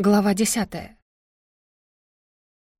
Глава десятая.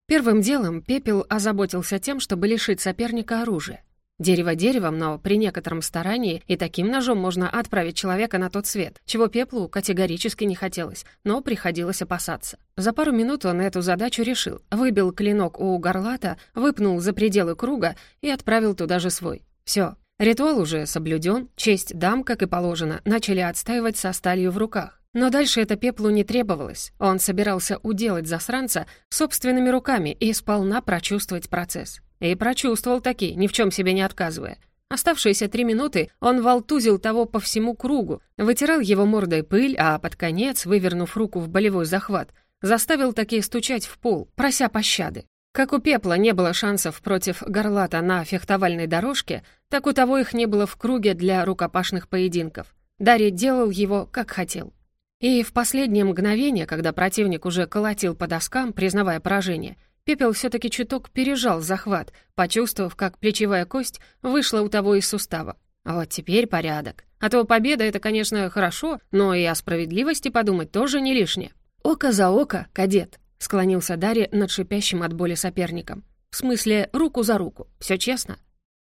Первым делом Пепел озаботился тем, чтобы лишить соперника оружия. Дерево деревом, но при некотором старании и таким ножом можно отправить человека на тот свет, чего Пеплу категорически не хотелось, но приходилось опасаться. За пару минут он эту задачу решил, выбил клинок у горлата, выпнул за пределы круга и отправил туда же свой. Все, ритуал уже соблюден, честь дам, как и положено, начали отстаивать со сталью в руках. Но дальше это пеплу не требовалось. Он собирался уделать засранца собственными руками и сполна прочувствовать процесс. И прочувствовал таки, ни в чем себе не отказывая. Оставшиеся три минуты он волтузил того по всему кругу, вытирал его мордой пыль, а под конец, вывернув руку в болевой захват, заставил таки стучать в пол, прося пощады. Как у пепла не было шансов против горлата на фехтовальной дорожке, так у того их не было в круге для рукопашных поединков. Дарья делал его, как хотел. И в последнее мгновение, когда противник уже колотил по доскам, признавая поражение, Пепел все-таки чуток пережал захват, почувствовав, как плечевая кость вышла у того из сустава. Вот теперь порядок. А то победа — это, конечно, хорошо, но и о справедливости подумать тоже не лишнее. «Око за око, кадет», — склонился Дарья над шипящим от боли соперником. «В смысле, руку за руку. Все честно?»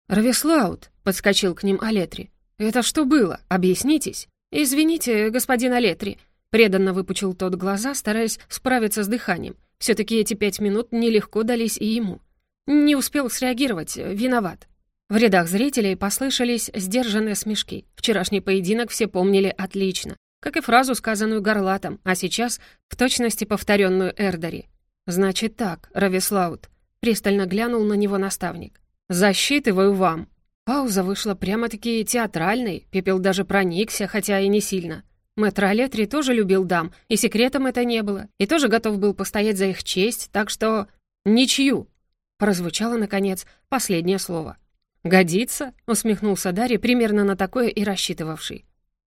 «Равислаут», — подскочил к ним Алетри. «Это что было? Объяснитесь». «Извините, господин Алетри», — преданно выпучил тот глаза, стараясь справиться с дыханием. все таки эти пять минут нелегко дались и ему. Не успел среагировать, виноват. В рядах зрителей послышались сдержанные смешки. Вчерашний поединок все помнили отлично, как и фразу, сказанную горлатом, а сейчас в точности повторенную Эрдари. «Значит так, Равислаут», — пристально глянул на него наставник. «Засчитываю вам». Пауза вышла прямо-таки театральной, Пепел даже проникся, хотя и не сильно. Мэтр Алетри тоже любил дам, и секретом это не было, и тоже готов был постоять за их честь, так что... «Ничью!» — прозвучало, наконец, последнее слово. «Годится?» — усмехнулся Дарья, примерно на такое и рассчитывавший.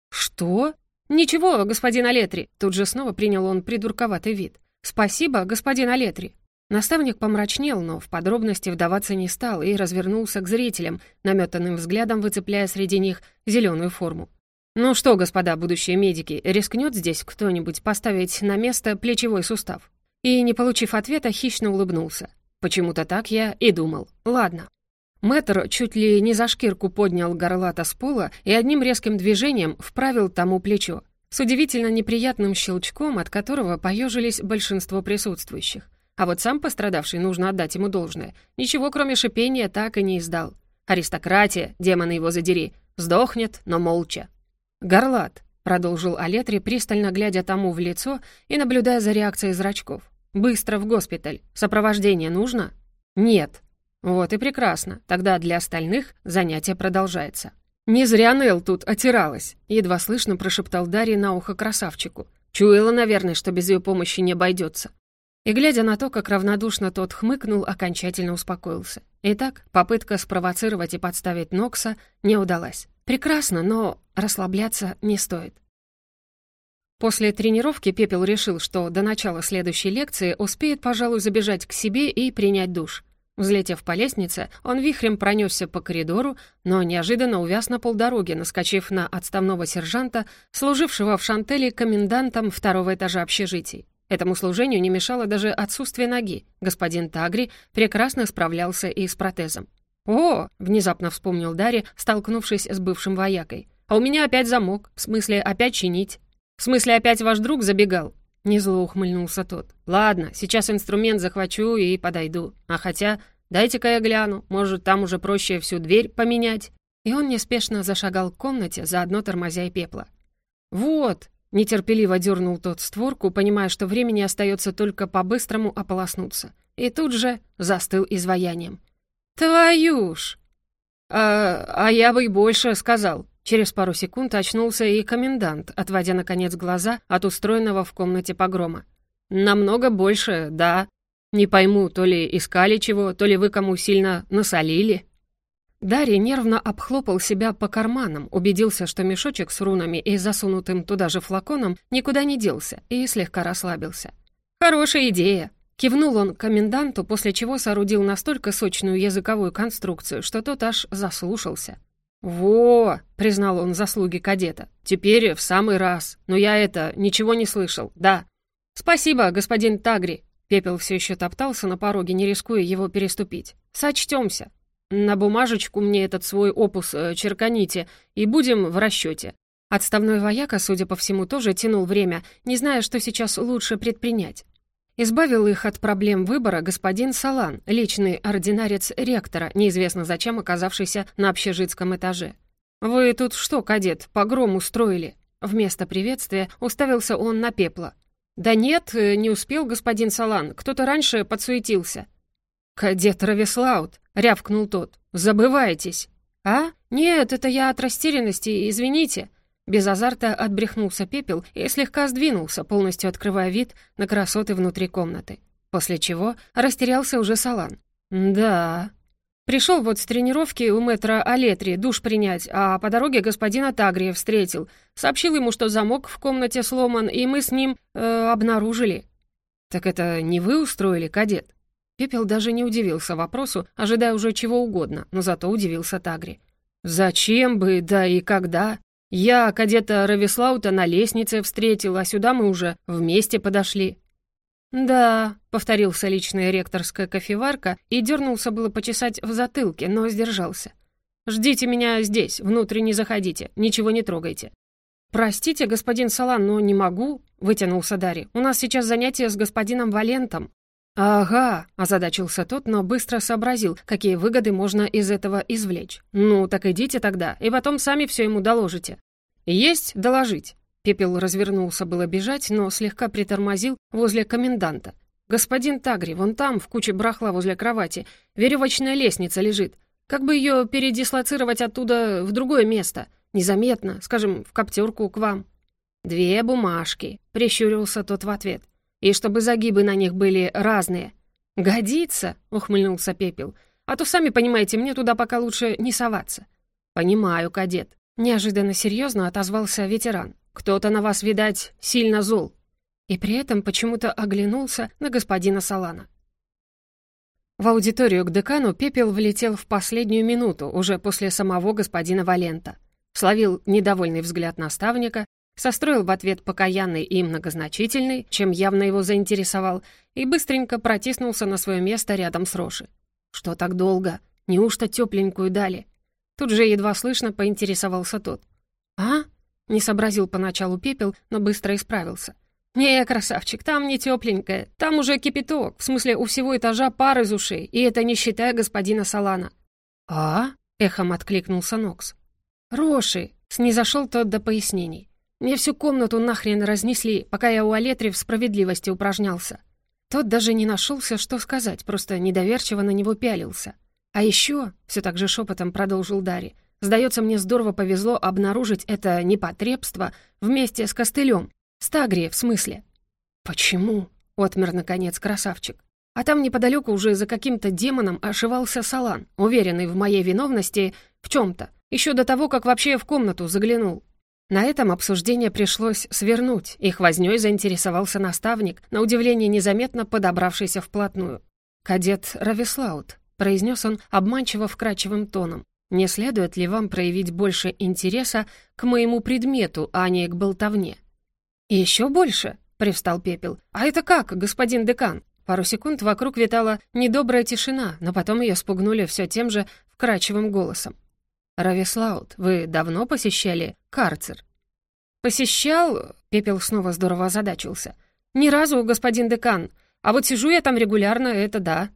«Что?» «Ничего, господин Алетри!» Тут же снова принял он придурковатый вид. «Спасибо, господин Алетри!» Наставник помрачнел, но в подробности вдаваться не стал и развернулся к зрителям, наметанным взглядом выцепляя среди них зеленую форму. «Ну что, господа будущие медики, рискнет здесь кто-нибудь поставить на место плечевой сустав?» И, не получив ответа, хищно улыбнулся. Почему-то так я и думал. Ладно. Мэтр чуть ли не за шкирку поднял горлата с пола и одним резким движением вправил тому плечо, с удивительно неприятным щелчком, от которого поежились большинство присутствующих. А вот сам пострадавший, нужно отдать ему должное, ничего кроме шипения так и не издал. Аристократия, демоны его задери, сдохнет, но молча. «Горлат», — продолжил Алетри, пристально глядя тому в лицо и наблюдая за реакцией зрачков. «Быстро в госпиталь. Сопровождение нужно?» «Нет». «Вот и прекрасно. Тогда для остальных занятие продолжается». «Не зря Нел тут отиралась», — едва слышно прошептал Дарья на ухо красавчику. «Чуяла, наверное, что без ее помощи не обойдется. И, глядя на то, как равнодушно тот хмыкнул, окончательно успокоился. Итак, попытка спровоцировать и подставить Нокса не удалась. Прекрасно, но расслабляться не стоит. После тренировки Пепел решил, что до начала следующей лекции успеет, пожалуй, забежать к себе и принять душ. Взлетев по лестнице, он вихрем пронесся по коридору, но неожиданно увяз на полдороги, наскочив на отставного сержанта, служившего в Шантеле комендантом второго этажа общежитий. Этому служению не мешало даже отсутствие ноги. Господин Тагри прекрасно справлялся и с протезом. «О!» — внезапно вспомнил Дарья, столкнувшись с бывшим воякой. «А у меня опять замок. В смысле, опять чинить?» «В смысле, опять ваш друг забегал?» Незло ухмыльнулся тот. «Ладно, сейчас инструмент захвачу и подойду. А хотя, дайте-ка я гляну. Может, там уже проще всю дверь поменять?» И он неспешно зашагал к комнате, заодно тормозя и пепла. «Вот!» Нетерпеливо дернул тот створку, понимая, что времени остается только по-быстрому ополоснуться. И тут же застыл изваянием. «Твою ж!» а, «А я бы и больше сказал». Через пару секунд очнулся и комендант, отводя, наконец, глаза от устроенного в комнате погрома. «Намного больше, да. Не пойму, то ли искали чего, то ли вы кому сильно насолили». Дарья нервно обхлопал себя по карманам, убедился, что мешочек с рунами и засунутым туда же флаконом никуда не делся, и слегка расслабился. «Хорошая идея!» Кивнул он коменданту, после чего соорудил настолько сочную языковую конструкцию, что тот аж заслушался. «Во!» — признал он заслуги кадета. «Теперь в самый раз. Но я это, ничего не слышал, да. «Спасибо, господин Тагри!» Пепел все еще топтался на пороге, не рискуя его переступить. «Сочтемся. На бумажечку мне этот свой опус э, черканите, и будем в расчете. Отставной вояка, судя по всему, тоже тянул время, не зная, что сейчас лучше предпринять. Избавил их от проблем выбора господин Салан, личный ординарец ректора, неизвестно зачем оказавшийся на общежитском этаже. «Вы тут что, кадет, погром устроили?» Вместо приветствия уставился он на пепла. «Да нет, э, не успел господин Салан, кто-то раньше подсуетился». «Кадет Равислаут», — рявкнул тот, — «забываетесь». «А? Нет, это я от растерянности, извините». Без азарта отбрехнулся пепел и слегка сдвинулся, полностью открывая вид на красоты внутри комнаты. После чего растерялся уже Салан. «Да...» Пришел вот с тренировки у мэтра Алетри душ принять, а по дороге господина Тагрия встретил. Сообщил ему, что замок в комнате сломан, и мы с ним э, обнаружили. «Так это не вы устроили, кадет?» Пепел даже не удивился вопросу, ожидая уже чего угодно, но зато удивился Тагри. «Зачем бы, да и когда?» Я кадета Равислаута на лестнице встретил, а сюда мы уже вместе подошли». «Да», — повторился личная ректорская кофеварка и дернулся было почесать в затылке, но сдержался. «Ждите меня здесь, внутрь не заходите, ничего не трогайте». «Простите, господин Салан, но не могу», — вытянулся Дарри. «У нас сейчас занятие с господином Валентом». «Ага», — озадачился тот, но быстро сообразил, какие выгоды можно из этого извлечь. «Ну, так идите тогда, и потом сами все ему доложите». «Есть доложить». Пепел развернулся было бежать, но слегка притормозил возле коменданта. «Господин Тагри, вон там, в куче брахла возле кровати, веревочная лестница лежит. Как бы ее передислоцировать оттуда в другое место? Незаметно, скажем, в коптерку к вам». «Две бумажки», — прищурился тот в ответ и чтобы загибы на них были разные. «Годится», — ухмыльнулся Пепел. «А то, сами понимаете, мне туда пока лучше не соваться». «Понимаю, кадет». Неожиданно серьезно отозвался ветеран. «Кто-то на вас, видать, сильно зол». И при этом почему-то оглянулся на господина Салана. В аудиторию к декану Пепел влетел в последнюю минуту, уже после самого господина Валента. Словил недовольный взгляд наставника состроил в ответ покаянный и многозначительный, чем явно его заинтересовал, и быстренько протиснулся на свое место рядом с Роши. «Что так долго? Неужто тепленькую дали?» Тут же едва слышно поинтересовался тот. «А?» — не сообразил поначалу пепел, но быстро исправился. «Не, красавчик, там не тепленькая, там уже кипяток, в смысле у всего этажа пар из ушей, и это не считая господина Салана». «А?» — эхом откликнулся Нокс. «Роши!» — снизошел тот до пояснений. Мне всю комнату нахрен разнесли, пока я у Алетри в справедливости упражнялся. Тот даже не нашелся, что сказать, просто недоверчиво на него пялился. А еще, все так же шепотом продолжил Дарри, сдается мне здорово повезло обнаружить это непотребство вместе с костылем. Стагри, в смысле. Почему? Отмер, наконец, красавчик. А там неподалеку уже за каким-то демоном ошивался Салан, уверенный в моей виновности в чем-то, еще до того, как вообще в комнату заглянул. На этом обсуждение пришлось свернуть. Их вознёй заинтересовался наставник, на удивление незаметно подобравшийся вплотную. «Кадет Равислаут», — произнес он обманчиво вкрадчивым тоном. «Не следует ли вам проявить больше интереса к моему предмету, а не к болтовне?» «Еще больше?» — привстал Пепел. «А это как, господин декан?» Пару секунд вокруг витала недобрая тишина, но потом ее спугнули все тем же вкрадчивым голосом. «Равислаут, вы давно посещали карцер?» «Посещал...» — Пепел снова здорово озадачился. «Ни разу, господин декан. А вот сижу я там регулярно, это да».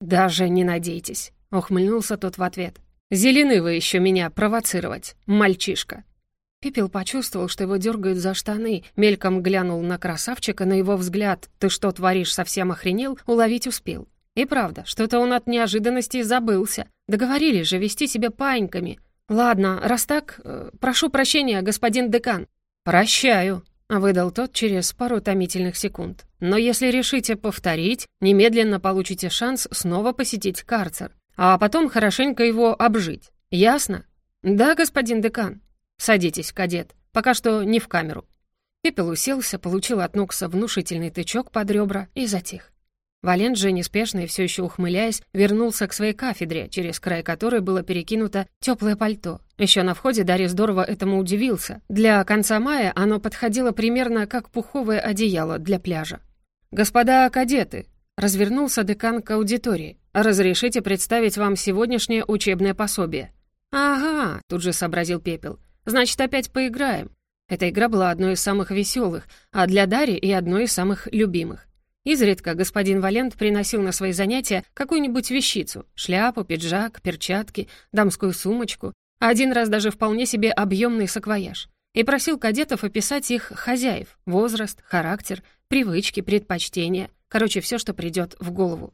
«Даже не надейтесь», — ухмыльнулся тот в ответ. «Зелены вы еще меня провоцировать, мальчишка». Пепел почувствовал, что его дергают за штаны, мельком глянул на красавчика, на его взгляд «ты что творишь, совсем охренел?» уловить успел. И правда, что-то он от неожиданности забылся. Договорились же вести себя паиньками. Ладно, раз так, э, прошу прощения, господин декан. Прощаю, выдал тот через пару томительных секунд. Но если решите повторить, немедленно получите шанс снова посетить карцер, а потом хорошенько его обжить. Ясно? Да, господин декан. Садитесь, кадет. Пока что не в камеру. Пепел уселся, получил от Нокса внушительный тычок под ребра и затих. Валент же, неспешно и все еще ухмыляясь, вернулся к своей кафедре, через край которой было перекинуто теплое пальто. Еще на входе Дарья здорово этому удивился. Для конца мая оно подходило примерно как пуховое одеяло для пляжа. «Господа кадеты!» — развернулся декан к аудитории. «Разрешите представить вам сегодняшнее учебное пособие». «Ага», — тут же сообразил Пепел. «Значит, опять поиграем». Эта игра была одной из самых веселых, а для Дарьи и одной из самых любимых. Изредка господин Валент приносил на свои занятия какую-нибудь вещицу — шляпу, пиджак, перчатки, дамскую сумочку, а один раз даже вполне себе объемный саквояж. И просил кадетов описать их хозяев — возраст, характер, привычки, предпочтения, короче, все, что придет в голову.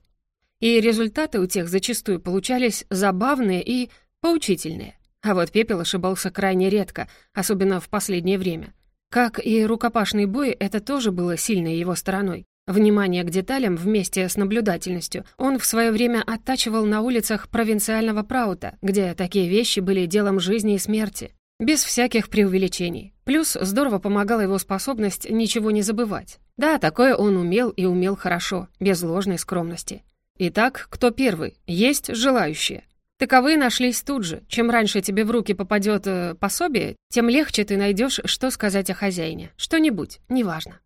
И результаты у тех зачастую получались забавные и поучительные. А вот Пепел ошибался крайне редко, особенно в последнее время. Как и рукопашный бой, это тоже было сильной его стороной. Внимание к деталям вместе с наблюдательностью он в свое время оттачивал на улицах провинциального Праута, где такие вещи были делом жизни и смерти, без всяких преувеличений. Плюс здорово помогала его способность ничего не забывать. Да, такое он умел и умел хорошо, без ложной скромности. Итак, кто первый? Есть желающие. Таковые нашлись тут же. Чем раньше тебе в руки попадет э, пособие, тем легче ты найдешь, что сказать о хозяине. Что-нибудь, неважно.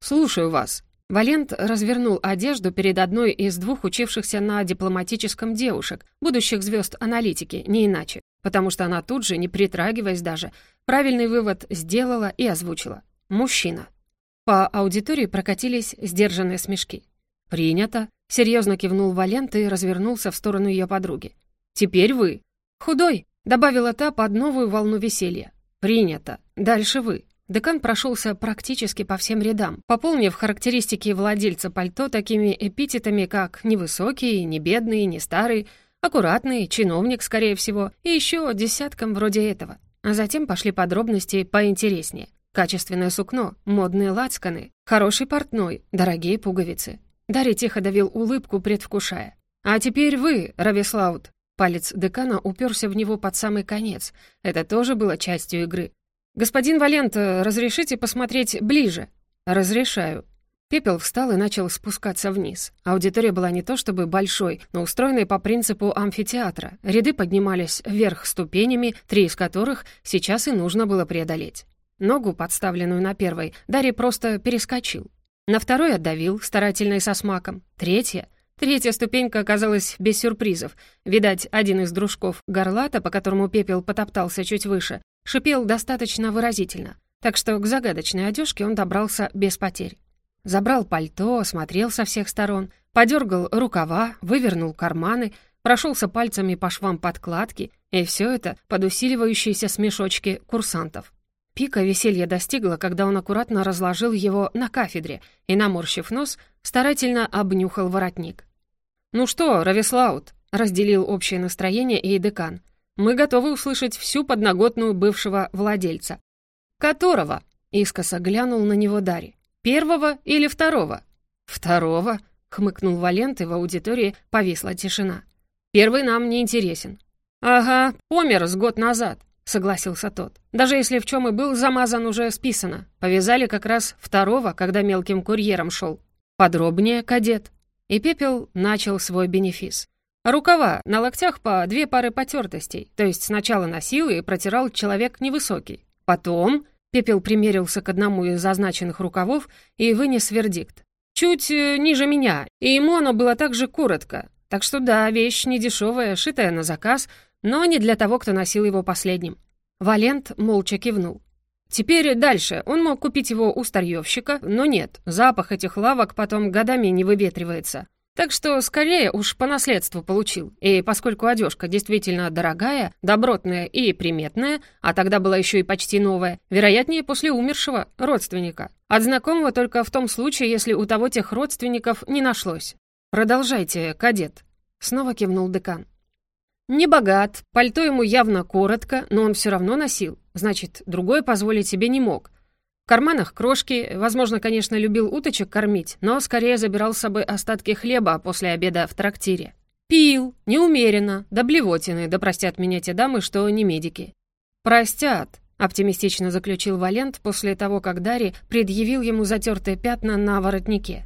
«Слушаю вас», Валент развернул одежду перед одной из двух учившихся на дипломатическом девушек, будущих звезд аналитики, не иначе, потому что она тут же, не притрагиваясь даже, правильный вывод сделала и озвучила. «Мужчина». По аудитории прокатились сдержанные смешки. «Принято», — серьезно кивнул Валент и развернулся в сторону ее подруги. «Теперь вы». «Худой», — добавила та под новую волну веселья. «Принято. Дальше вы». Декан прошелся практически по всем рядам, пополнив характеристики владельца пальто такими эпитетами, как «невысокий», «не бедный», «не старый», «аккуратный», «чиновник», скорее всего, и еще десятком вроде этого. А затем пошли подробности поинтереснее. Качественное сукно, модные лацканы, хороший портной, дорогие пуговицы. Дарья тихо давил улыбку, предвкушая. «А теперь вы, Равислаут!» Палец декана уперся в него под самый конец. Это тоже было частью игры. «Господин Валент, разрешите посмотреть ближе?» «Разрешаю». Пепел встал и начал спускаться вниз. Аудитория была не то чтобы большой, но устроенной по принципу амфитеатра. Ряды поднимались вверх ступенями, три из которых сейчас и нужно было преодолеть. Ногу, подставленную на первой, Дарья просто перескочил. На второй отдавил, старательно и со смаком. Третья — Третья ступенька оказалась без сюрпризов. Видать, один из дружков горлата, по которому пепел потоптался чуть выше, шипел достаточно выразительно, так что к загадочной одежке он добрался без потерь. Забрал пальто, осмотрел со всех сторон, подергал рукава, вывернул карманы, прошелся пальцами по швам подкладки, и все это под усиливающиеся смешочки курсантов. Пика веселья достигла, когда он аккуратно разложил его на кафедре и, наморщив нос, старательно обнюхал воротник. «Ну что, Равислаут?» — разделил общее настроение и декан. Мы готовы услышать всю подноготную бывшего владельца. Которого? Искоса глянул на него Дарри. Первого или второго? Второго, хмыкнул Валент, и в аудитории повисла тишина. Первый нам не интересен. Ага, помер с год назад, согласился тот. Даже если в чем и был замазан, уже списано. Повязали как раз второго, когда мелким курьером шел. Подробнее, кадет. И Пепел начал свой бенефис. Рукава, на локтях по две пары потертостей, то есть сначала носил и протирал человек невысокий. Потом Пепел примерился к одному из означенных рукавов и вынес вердикт. Чуть э, ниже меня, и ему оно было также коротко. Так что да, вещь недешевая, шитая на заказ, но не для того, кто носил его последним. Валент молча кивнул. Теперь дальше. Он мог купить его у старьевщика, но нет, запах этих лавок потом годами не выветривается. Так что скорее уж по наследству получил. И поскольку одежка действительно дорогая, добротная и приметная, а тогда была еще и почти новая, вероятнее после умершего родственника. От знакомого только в том случае, если у того тех родственников не нашлось. «Продолжайте, кадет», — снова кивнул декан. «Не богат, пальто ему явно коротко, но он все равно носил. Значит, другое позволить себе не мог. В карманах крошки, возможно, конечно, любил уточек кормить, но скорее забирал с собой остатки хлеба после обеда в трактире. Пил, неумеренно, до блевотины, да простят меня те дамы, что не медики. «Простят», — оптимистично заключил Валент после того, как Дарри предъявил ему затертые пятна на воротнике.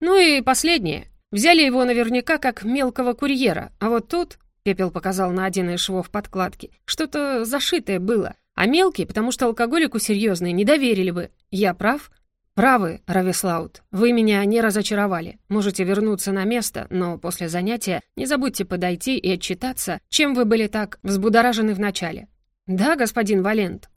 «Ну и последнее», Взяли его наверняка как мелкого курьера, а вот тут, Пепел показал на один из швов подкладки, что-то зашитое было, а мелкий, потому что алкоголику серьезный не доверили бы. Я прав? «Правы, Равислаут, вы меня не разочаровали. Можете вернуться на место, но после занятия не забудьте подойти и отчитаться, чем вы были так взбудоражены вначале». «Да, господин Валент»,